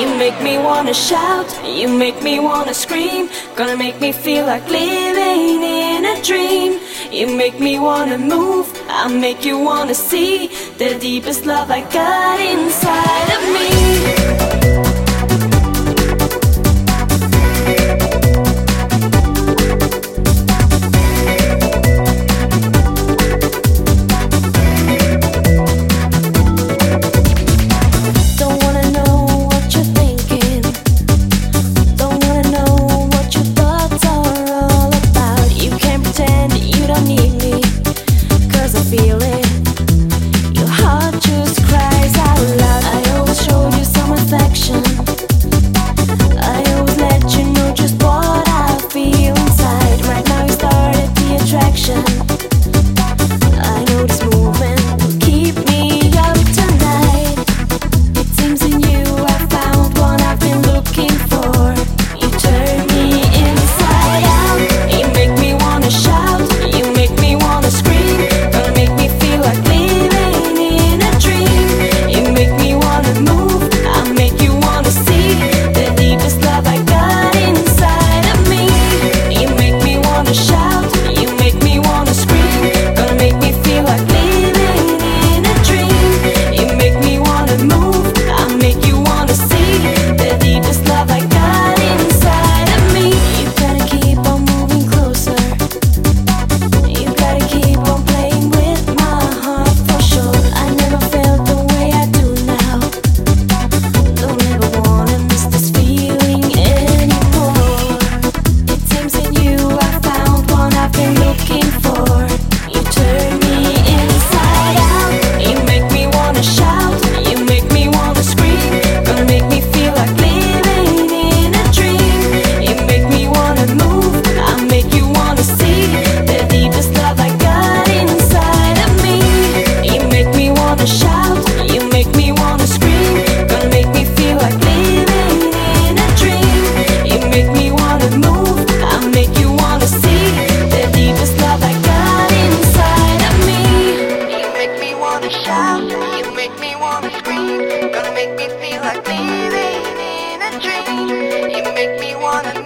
You make me wanna shout, you make me wanna scream. Gonna make me feel like living in a dream. You make me wanna move, I make you wanna see the deepest love I got inside. wanna